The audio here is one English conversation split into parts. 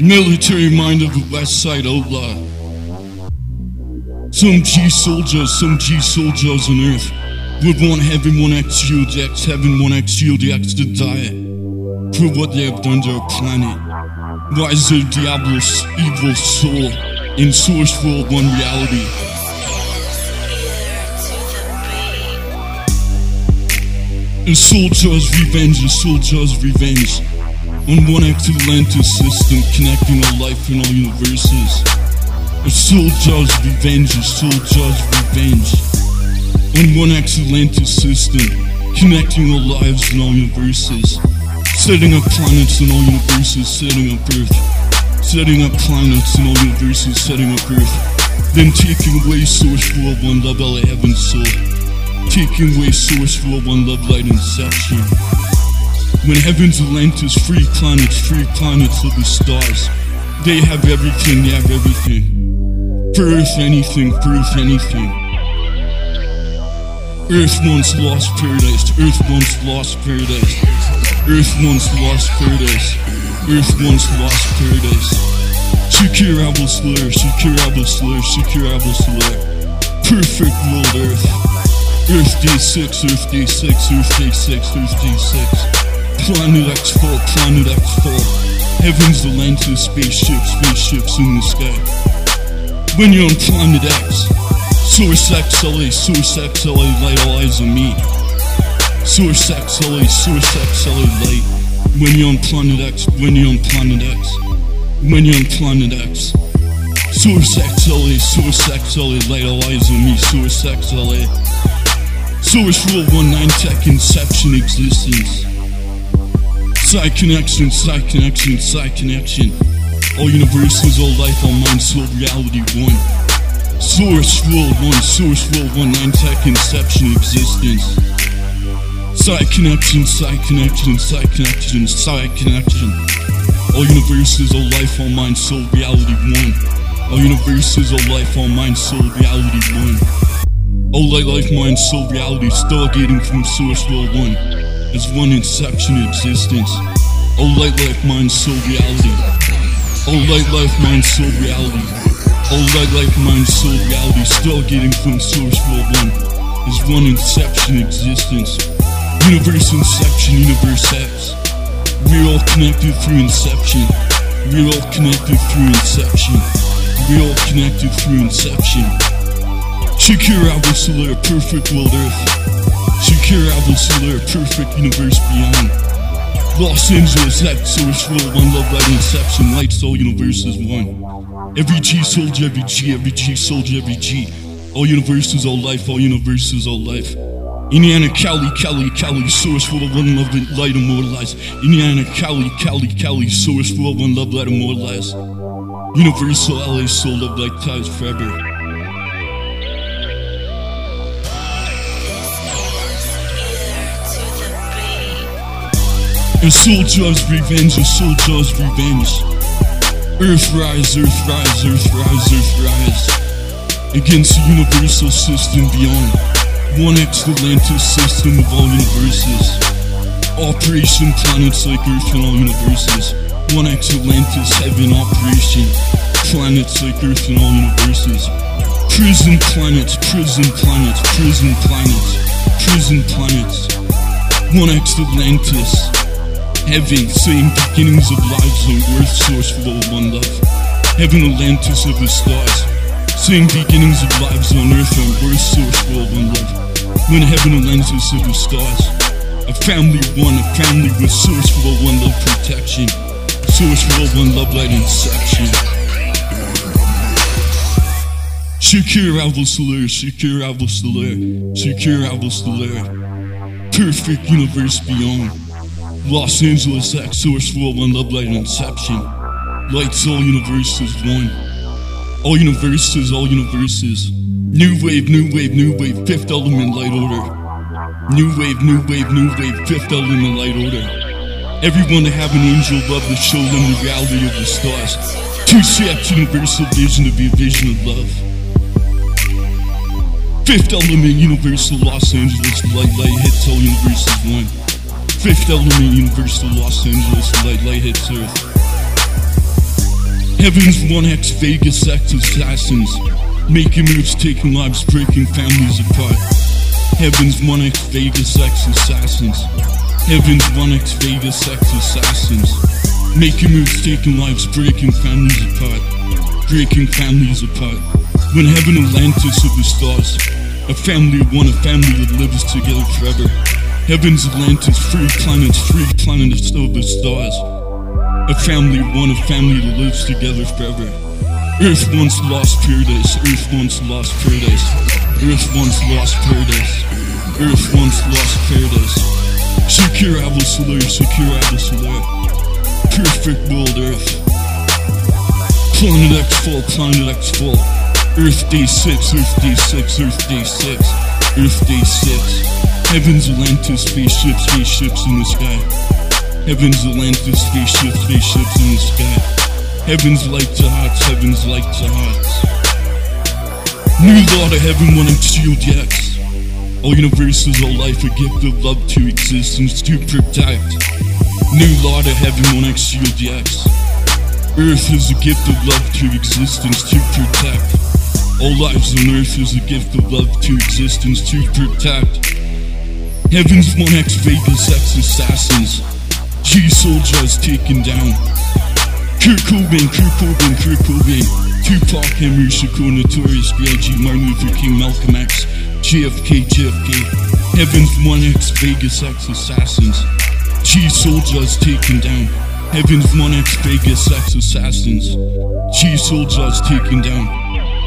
Military mind of the West Side oh, outlaw. Some G soldiers, some G soldiers on Earth would want heaven one X shield X, heaven one X shield X to die for what they have done to our planet. Why is there Diablo's evil soul in Source World One reality? A soldier's revenge, a soldier's revenge. On one Atlantis system connecting all life and all universes. A soldier's revenge, a soldier's revenge. On one Atlantis system connecting all lives and all universes. Setting up planets and all universes, setting up Earth. Setting up planets and all universes, setting up Earth. Then taking away source for one love, all heaven's soul. Taking away source for one love, light, and inception. When heaven's Atlantis, free planets, free planets of the stars. They have everything, they have everything. Earth, anything, Earth, anything. Earth once lost paradise, Earth once lost paradise. Earth once lost paradise. Earth once lost paradise. Secure Abel Slayer, secure Abel Slayer, secure Abel Slayer. Perfect world Earth. Earth Day 6, Earth Day 6, Earth Day 6, Earth Day 6. Planet X4, Planet X4. Heaven's Atlantis, spaceships, spaceships in the sky. When you're on Planet X, Source XLA, Source XLA, light all eyes on me. Source XLA, Source XLA light. When you're on Planet X, when you're on Planet X. When you're on Planet X. Source XLA, Source XLA, light all eyes on me. Source XLA. Source Rule 19 Tech Inception Existence. Side connection, side connection, side connection. All universes, all life, all mind, soul, reality, one. Source World 1, Source World 1, 9 Tech Inception Existence. Side connection, side connection, side connection, side connection. All universes, all life, all mind, soul, reality, one. All universes, all life, all mind, soul, reality, one. All light, life, mind, soul, reality, stargating from Source World 1 as one inception existence. Oh, light, life, mind, soul, reality. Oh, light, life, mind, soul, reality. Oh, light, life, mind, soul, reality, Still getting from Source World 1 as one inception existence. Universe inception, universe X. We're all connected through inception. We're all connected through inception. We're all connected through inception. Secure Alpha Solar, perfect world Earth. Secure Alpha Solar, perfect universe beyond. Los Angeles X, source world, one love, light, inception, light, soul, universe is one. Every G soldier, every G, every G soldier, every G. All universes, all life, all universes, all life. Indiana, Cali, Cali, Cali, source world, one love, light, immortalized. Indiana, Cali, Cali, Cali, source world, one love, light, immortalized. Universal LA soul, love, light, ties forever. A soldier's revenge, a soldier's revenge. Earth rise, earth rise, earth rise, earth rise. Against the universal system beyond. One Atlantis system of all universes. Operation planets like Earth and all universes. One Atlantis heaven operation. Planets like Earth and all universes. Prison planets, prison planets, prison planets, prison planets. One Atlantis. Heaven, same beginnings of lives on earth, source full of one love. Heaven, Atlantis of the stars. Same beginnings of lives on earth on earth, source full of one love. When heaven, Atlantis of the stars. A family one, a family with source one love protection. Source full of one love light inception. Secure Alva Solar, secure Alva Solar, secure Alva Solar. Perfect universe beyond. Los Angeles X Source World One Love Light Inception. Lights all universes one. All universes, all universes. New wave, new wave, new wave, fifth element light order. New wave, new wave, new wave, fifth element light order. Everyone to have an angel love to show them the reality of the stars. Two sets universal vision to be a vision of love. Fifth element universal Los Angeles light light hits all universes one. Fifth element, Universal Los Angeles, light, light hits Earth. Heaven's 1x Vegas X assassins. Making moves, taking lives, breaking families apart. Heaven's 1x Vegas X assassins. Heaven's 1x Vegas X assassins. Making moves, taking lives, breaking families apart. Breaking families apart. When heaven Atlantis of the stars. A family one, a family that lives together forever. Heaven's Atlantis, free planets, free planets of the stars. A family one, a family that lives together forever. Earth once lost paradise, Earth once lost paradise. Earth once lost paradise. Earth once lost paradise. Secure Abel Solar, secure Abel Solar. Perfect world Earth. Planet X full, Planet X full. Earth Day 6, Earth Day 6, Earth Day 6, Earth Day 6. Heaven's Atlantis, spaceships, spaceships in the sky. Heaven's Atlantis, spaceships, spaceships in the sky. Heaven's light to hearts, heaven's light to hearts. New law to heaven, one shield X. All universes, all life, a gift of love to existence to protect. New law to heaven, one shield X. Earth is a gift of love to existence to protect. All lives on earth is a gift of love to existence to protect. Heaven's 1x Vegas X assassins. G soldiers taken down. Kurt Cobain, Kurt Cobain, Kurt Cobain. Tupac, Henry Shakur, Notorious B.I.G., Martin Luther King, Malcolm X, JFK, JFK. Heaven's 1X, Vegas X assassins. G soldiers taken down. Heaven's 1X, Vegas X assassins. G soldiers taken down.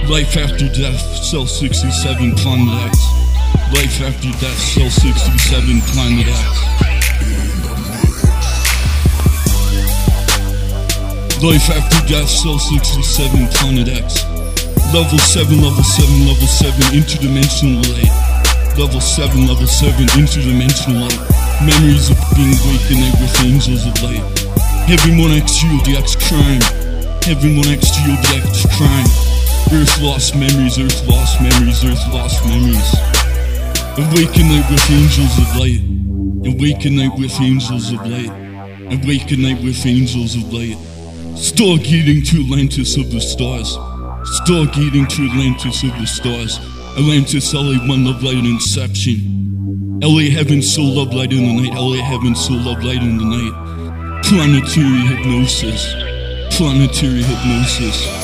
Life after death, Cell 67, Planet X. Life after death, Cell 67, Planet X. Life after death, cell 67, planet X. Level 7, level 7, level 7, interdimensional light. Level 7, level 7, interdimensional light. Memories of being awakened with angels of light. Heaven 1X shield, crime. Heaven 1X shield, the X crime. Earth lost memories, Earth lost memories, Earth lost memories. Night with angels of light. Night with angels of light. Night with angels of light. Stargating to Atlantis of the stars. Stargating to Atlantis of the stars. Atlantis, LA, one love light inception. LA heaven, soul love light in the night. LA heaven, soul love light in the night. Planetary hypnosis. Planetary hypnosis.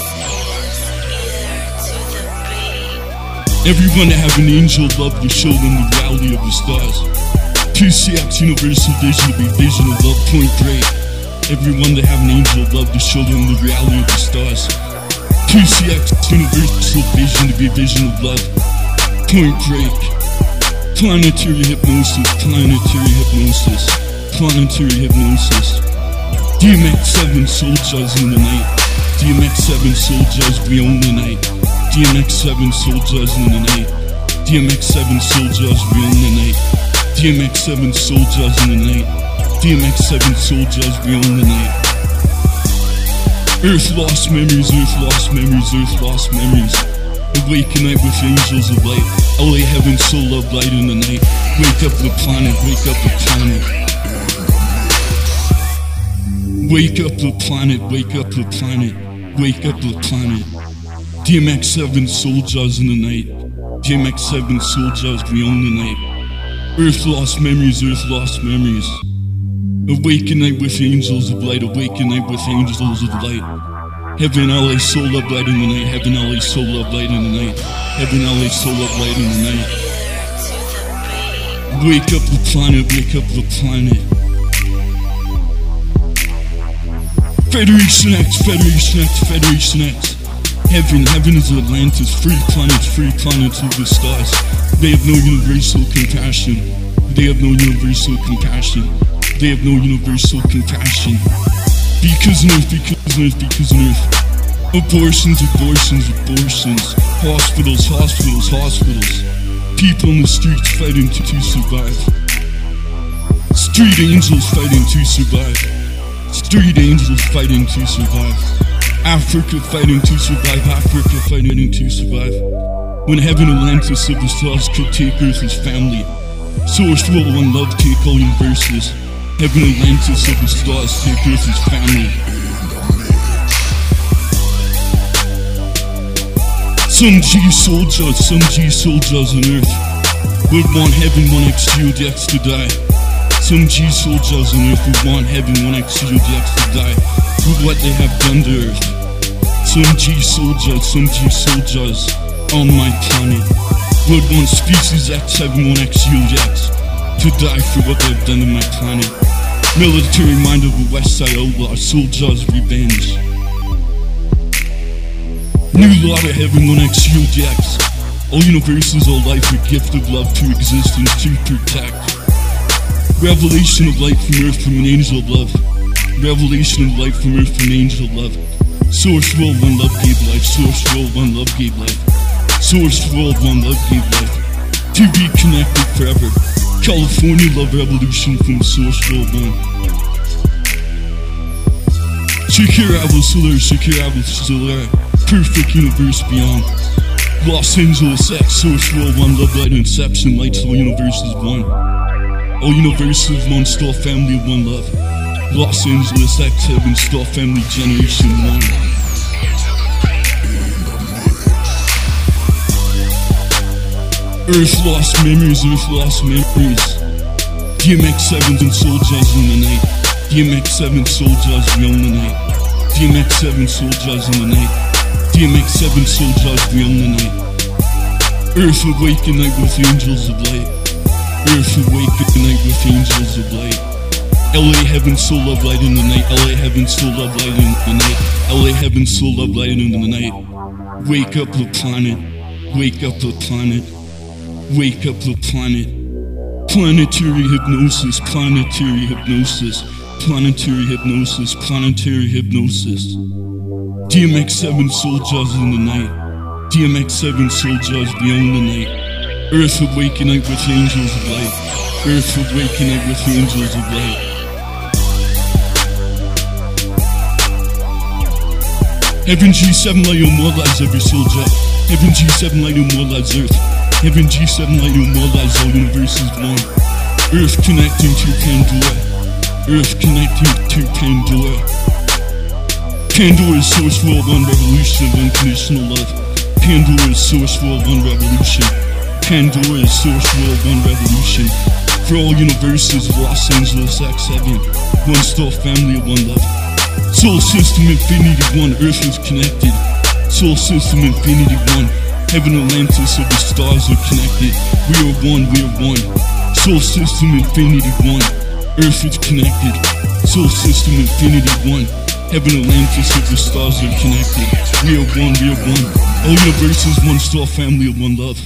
Everyone to have an angel love to show them the reality of the stars. PCX Universal Vision to be vision of love, point break. Everyone to have an angel love to show them the reality of the stars. PCX universal vision to be vision of love. Point break. Planetary hypnosis, planetary hypnosis, planetary hypnosis. DMX 7 soldiers in the night. DMX 7 soldiers we own the night. DMX 7 soldiers in the night. DMX 7 soldiers we own the night. DMX 7 soldiers in the night. DMX 7 soldiers beyond the night. Earth lost memories, Earth lost memories, Earth lost memories. Awaken night with angels of light. LA heaven, soul of light in the night. Wake up the planet, wake up the planet. Wake up the planet, wake up the planet, wake up the planet. DMX 7 soldiers in the night. DMX 7 soldiers beyond the night. Earth lost memories, Earth lost memories. Awaken night with angels of light, awaken night with angels of light. Heaven, LA, soul of light in the night. Heaven, LA, soul of light in the night. Heaven, LA, soul of light in the night. Wake up the planet, wake up the planet. Federation X, Federation X, Federation X. Heaven, heaven is Atlantis, free planets, free planets of the stars. They have no universal compassion. They have no universal compassion. They have no universal compassion. Because on earth, because on earth, because on earth. Abortions, abortions, abortions. Hospitals, hospitals, hospitals. People on the streets fighting to, to survive. Street angels fighting to survive. Street angels fighting to survive. Africa fighting to survive. Africa fighting to survive. When heaven Atlantis of the stars could take Earth as family. Source will one love take all universes. Heaven Atlantis of the stars take Earth's family. Some G soldiers, some G soldiers on earth would want heaven, one X X to die. Some G soldiers on earth would want heaven, one X X to die for what they have done to earth. G soldiers, G soldiers on my planet would one species X having one X X to die for what they've done to my planet. Military mind of the West Side our soldiers revenge. New law of heaven, one X X. All universes, all life, a gift of love to existence to protect. Revelation of light from earth from an angel of love. Revelation of light from earth from an angel of love. Source world, one love gave life. Source world, one love gave life. Source world, one love gave life. To be connected forever. California love revolution from Source world one. Shakira Abel Solar, Shakira Abel Solar perfect universe beyond. Los Angeles X, Source World 1, Love Light, Inception, Lights, all universes one. All universes one, star family one love. Los Angeles X, Heaven, star family, generation one. Earth lost memories, Earth lost memories. DMX 7s and Jazz in the night. DMX 7 Soul Jazz beyond the night. DMX 7 Soul Jazz in the night. DMX 7 Soul Judge beyond the night. Earth awake at night with angels of light. Earth awake at night with angels of light. LA heaven, soul love light in the night. LA heaven, soul love light in the night. LA heaven, soul love light in the night. Wake up the planet. Wake up the planet. Wake up the planet. Planetary hypnosis. Planetary hypnosis. Planetary hypnosis. Planetary hypnosis. DMX 7 Soul in the night. DMX 7 Soul beyond the night. Earth awakening with angels of light. Earth awakening with angels of light. Heaven G7 light on more lives every soldier. Heaven G7 light on more lives Earth. Heaven G7 light on more lives all universes one. Earth connecting to Pandora. Earth connecting to Pandora. Pandora's source for one revolution of unconditional love. Pandora's source for one revolution. Pandora's source for one revolution. For all universes of Los Angeles X7, one star family of one love. Soul system infinity one, earth is connected. Soul system infinity one, heaven Atlantis of the stars are connected. We are one, we are one. Soul system infinity one, earth is connected. Soul system infinity one. Heaven Atlantis of the stars are connected. We are one, we are one. All universes, one star family of one love.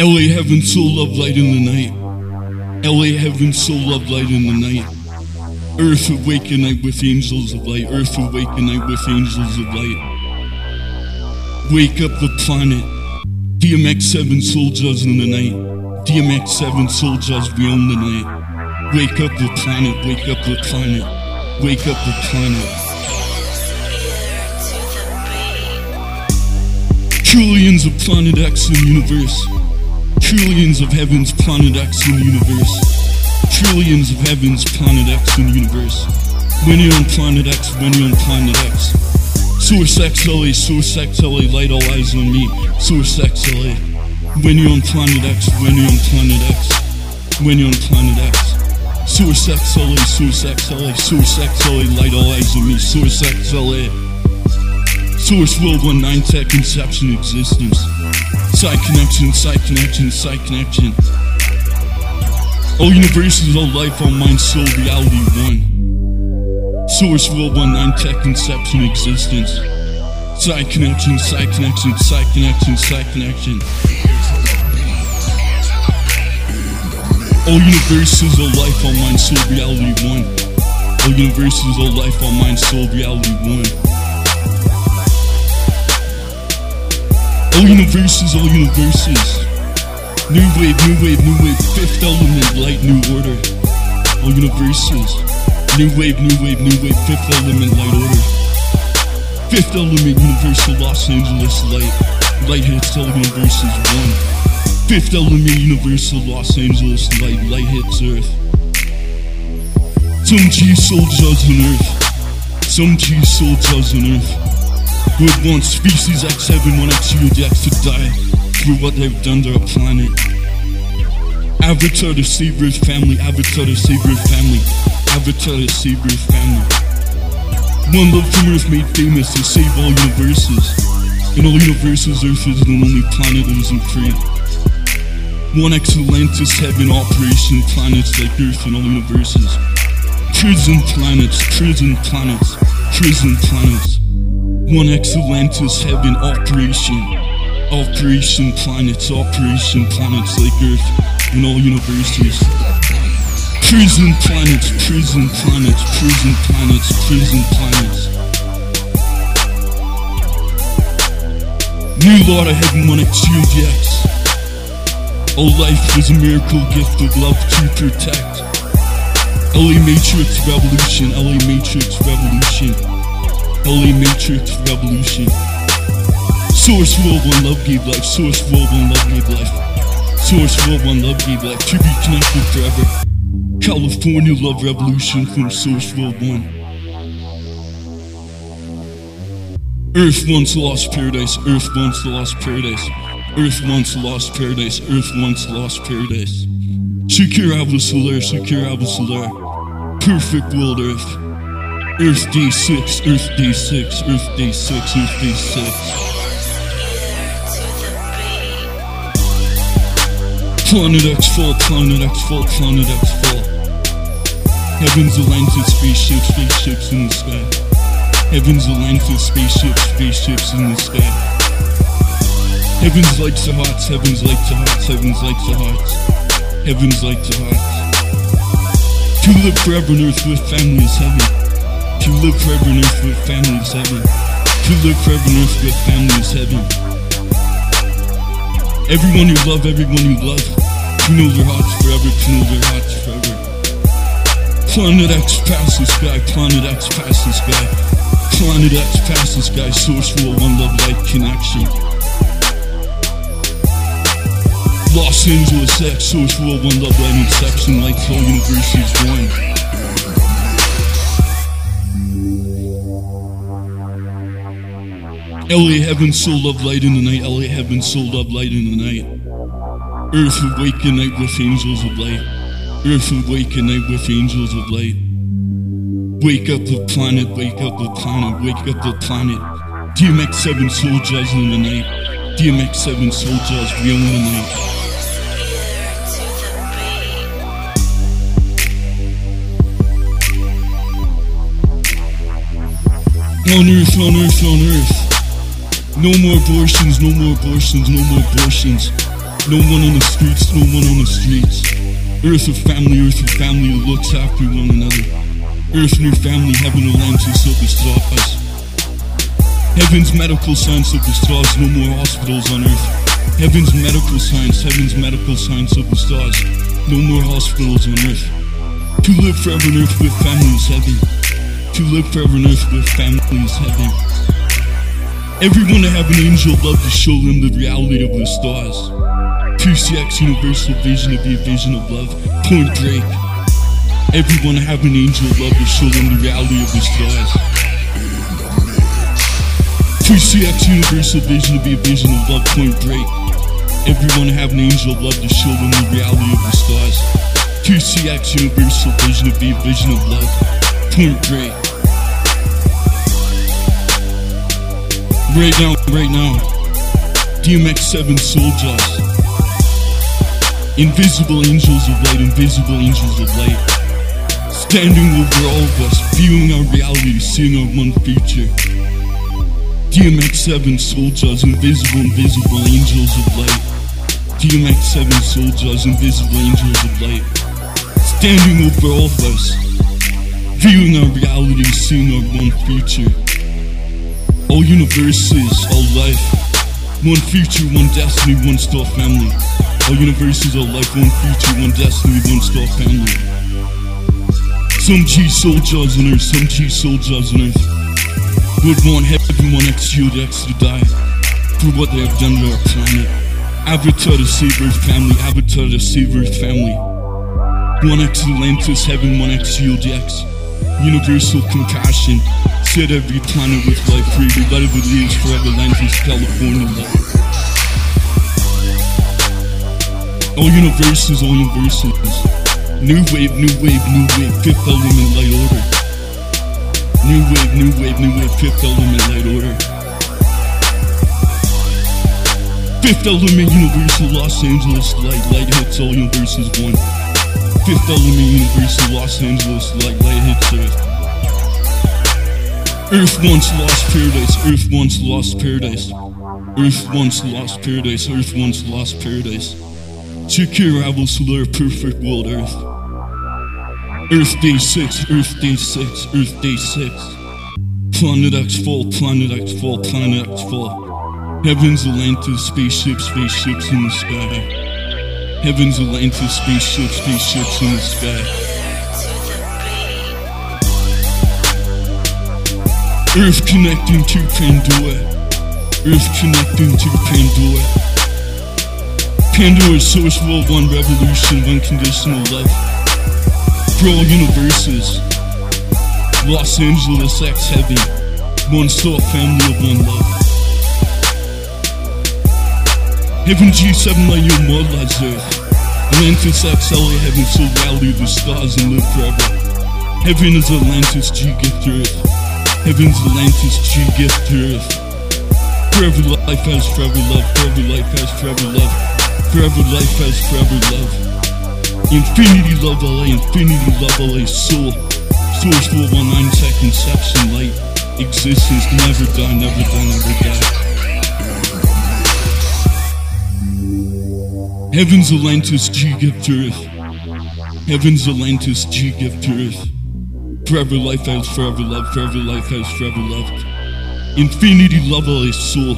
LA heaven, soul love light in the night. LA heaven, soul love light in the night. Earth awake at night with angels of light. Earth awake at night with angels of light. Wake up the planet. DMX 7 soul judge in the night. DMX 7 soul judge beyond the night. Wake up the planet, wake up the planet. Wake up the planet. Trillions of planet X in the universe. Trillions of heavens, planet X in the universe. Trillions of heavens, planet X in the universe. You're on planet X, you're on planet X. Source X LA, Source X LA, light all eyes on me. Source X LA. You're on planet X, you're on planet X. You're on planet X. Source XLA, Source XLA, Source XLA, light all eyes on me, Source XLA. Source World 19 Tech Inception Existence. Side connection, side connection, side connection. All universes, all life, all mind, soul, reality, one. Source World 19 Tech Inception Existence. Side connection, side connection, side connection, side connection. All universes, all life, all mind, soul, reality, one. All universes, all life, all mind, soul, reality, one. All universes, all universes. New wave, new wave, new wave, fifth element, light, new order. All universes. New wave, new wave, new wave, fifth element, light order. Fifth element, universal, Los Angeles, light. Light hits all universes, one. Fifth element, universal, Los Angeles, light, light hits Earth. Some G soldiers on Earth. Some G soldiers on Earth. Would want species X7, 1X, Shield X to die for what they've done to our planet. Avatar to save Earth family, Avatar to save Earth family, Avatar to save Earth family. One love from Earth made famous to save all universes. In all universes, Earth is the only planet that isn't free. One Atlantis heaven operation planets like Earth in all universes. Prison planets, prison planets, prison planets. One Atlantis heaven operation. Operation planets, operation planets like Earth in all universes. Prison planets, prison planets, prison planets, prison planets. New Lord of Heaven 1X All life was a miracle gift of love to protect. LA Matrix Revolution, LA Matrix Revolution, LA Matrix Revolution. Source World One Love gave life, Source World One Love gave life, Source World One Love gave life be connected forever. California Love Revolution from Source World One. Earth once lost paradise, Earth once lost paradise, Earth once lost paradise, Earth once lost paradise. Secure Alva Solar, Secure Alva Solar. Perfect world Earth. Earth Day 6, Earth Day 6, Earth Day 6, Earth Day 6. Planet X fall, Planet X fall, Planet X fall. Heaven's Atlantis, spaceships, spaceships in the sky. Heaven's Atlantis, spaceships, spaceships in the sky. Heaven's lights to hearts, heaven's light to hearts, heaven's light to hearts. Heaven's light to hearts. To live forever on earth with family is heaven. To live forever on earth with family is heaven. To live forever on earth with family is heaven. Everyone you love, everyone you love. To know their hearts forever, to know their hearts forever. Planet X past the sky, Planet X past the sky. Planet X past the sky, source a one love, light connection. Los Angeles X, source world, one love, light inception, light all universities one. LA heaven, soul love light in the night. LA heaven, soul love light in the night. Earth awake at night with angels of light. Earth awake at night with angels of light. Wake up the planet, wake up the planet, wake up the planet. DMX 7 soul soldiers in the night. DMX 7 soldiers, we own the night. On earth, on earth, on earth. No more abortions, no more abortions, no more abortions. No one on the streets, no one on the streets. Earth of family, earth of family looks after one another. Earth new family, heaven of the stars. Heaven's medical science of the stars, no more hospitals on earth. Heaven's medical science, heaven's medical science of the stars, no more hospitals on earth. To live forever on earth with families, heaven. To live forever on earth with families, heaven. Everyone have an angel love to show them the reality of the stars. 2CX universal vision be a vision of love. Point Drake. Everyone have an angel love to show them the reality of the stars. 2CX universal vision be a vision of love. Point Drake. Everyone have an angel love to show them the reality of the stars. 2CX universal vision be a vision of love. Point break. Right now, right now. DMX 7 soldiers. Invisible angels of light, invisible angels of light. Standing over all of us, viewing our reality, seeing our one future. DMX 7 soldiers, invisible, invisible angels of light. DMX 7 soldiers, invisible angels of light. Standing over all of us, viewing our reality, seeing our one future. All universes, all life. One future, one destiny, one star family. All universes, all life, one future, one destiny, one star family. Some G soldiers on earth, some G soldiers on earth. Would want heaven, one X shield X to die for what they have done to our planet. Avatar to save Earth family, Avatar to save Earth family. One X Atlantis, heaven, one X shield. Universal compassion, Set every planet with life free. Reliable leaves forever Atlantis, California love. All universes, all universes. New wave, new wave, new wave, fifth element, light order. New wave, new wave, new wave, fifth element, light order. Fifth element, universal, Los Angeles, light, light hits all universes one. Fifth element, universal, Los Angeles, light, light hits earth. Earth once lost paradise, Earth once lost paradise. Earth once lost paradise, Earth once lost paradise. Secure absolute perfect world Earth. Earth Day 6, Earth Day 6, Earth Day 6. Planet X fall, Planet X fall, Planet X fall. Heaven's Atlantis, spaceships, spaceships in the sky. Heaven's Atlantis, spaceships, spaceships in the sky. Earth connecting to Pandora. Earth connecting to Pandora. Pandora's source world, one revolution, unconditional love. For all universes. Los Angeles X Heaven. One soul family of one love. Heaven G7 light your earth. Atlantis XLA heaven so rally the stars and live forever. Heaven is Atlantis G gift earth. Heaven's Atlantis, G gift to earth. Forever life has forever love, forever life has forever love. Forever life has forever love. Infinity love LA, infinity love LA, soul. Source 419 tech conception, light. Existence, never die, never die, never die. Heaven's Atlantis, G gift to earth. Heaven's Atlantis, G gift to earth. Forever life has forever love, forever life has forever love. Infinity love all is soul.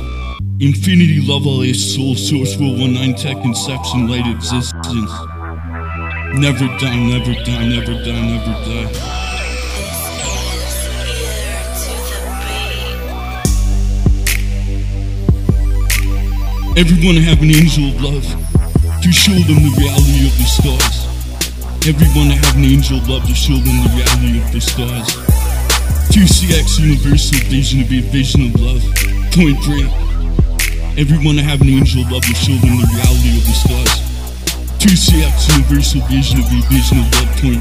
Infinity love all is soul, source will 19 tech inception, light existence. Never die, never die, never die, never die. Everyone have an angel of love to show them the reality of the stars. Everyone I have an angel love to show them the reality of the stars. 2CX universal vision to be a vision of love. Point break. Everyone have an angel love to show them the reality of the stars. 2CX universal vision to be a vision of love. 3.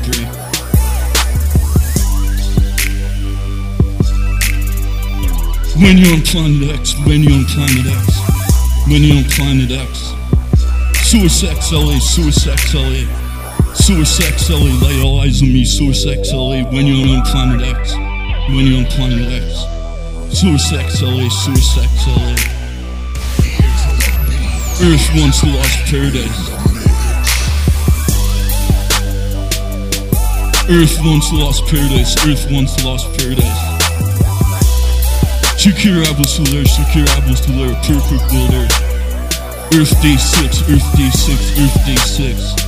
When you're on planet X, when you're on planet X, when you're on planet X. Source XLA, Source XLA. Source XLA, lay all eyes on me, Source XLA, when you're on planet X, when you're on planet X. Source XLA, Source XLA. Earth once lost paradise. Earth once lost paradise, Earth once lost paradise. Secure absolute, secure absolute, perfect world Earth. Earth Day 6, Earth Day 6, Earth Day 6.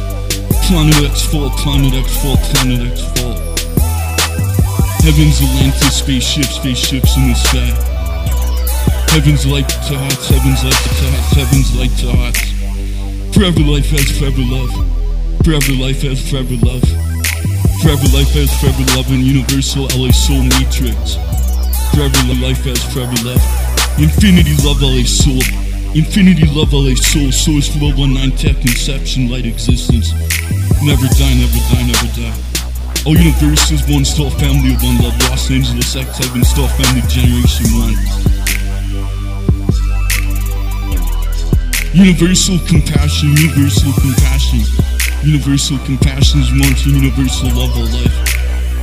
Planet X fall, Planet X fall, Planet X fall. Heaven's Atlantis, spaceships, spaceships in the sky. Heaven's light to hearts, heaven's light to hearts, heaven's light to hearts. Forever life has forever love. Forever life has forever love. Forever life has forever love in universal LA soul matrix. Forever life has forever love. Infinity love LA soul. Infinity love LA soul. Source flow 19 tech inception light existence. Never die, never die, never die. All universes, one star family of one love. Los Angeles X Heaven Star Family Generation 1. Universal compassion, universal compassion. Universal compassion is one universal love of life.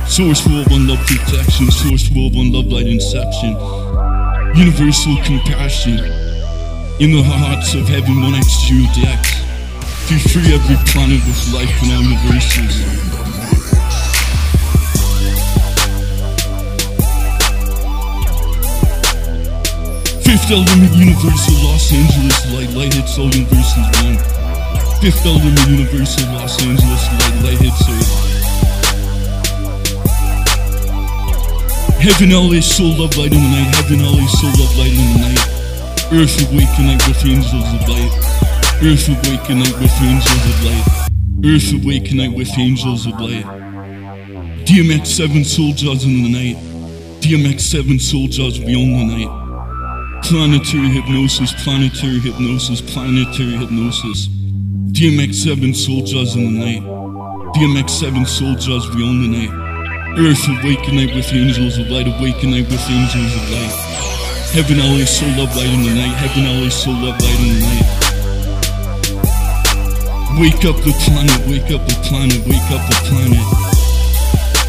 Source for one love protection, source for one love light inception. Universal compassion. In the hearts of heaven, one X. To free every planet with life and all the races. Fifth element universal Los Angeles light light hits all universes one. Fifth element universal Los Angeles light light hits all. Heaven LA soul love light in the night. Heaven LA soul love light in the night. Earth awakening with angels of light. Earth awakening with angels of light. Earth awakening with angels of light. DMX seven soldiers in the night. DMX7 Soul beyond the night. Planetary hypnosis, planetary hypnosis, planetary hypnosis. DMX7 Soul Judge in the night. DMX7 Soul beyond the night. Earth awake night with angels of light, awake night with angels of light. Heaven always so love light in the night, heaven always so love light in the night. Wake up the planet, wake up the planet, wake up the planet.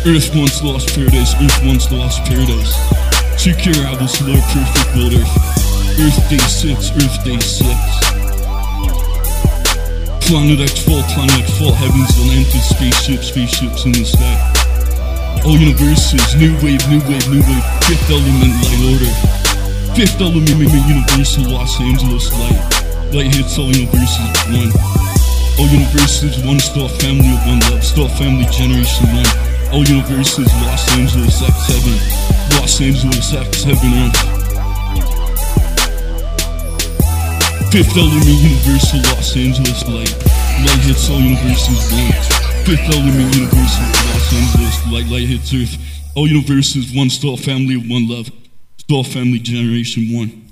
Earth once lost paradise, Earth once lost paradise. Secure Abel Solar, perfect world Earth. Earth day 6, Earth day 6. Planet X fall, planet X fall, heavens Atlantis, spaceships, spaceships in the sky. All universes, new wave, new wave, new wave, fifth element, light order. Fifth element, universal, Los Angeles, light. Light hits all universes, one. All universes, one star family of one love, star family generation one. All universes, Los Angeles X heaven, Los Angeles X heaven earth. Fifth element, universal, Los Angeles light. Light hits all universes one. Fifth element, universal, Los Angeles light. Light hits earth. All universes, one star family of one love, star family generation one.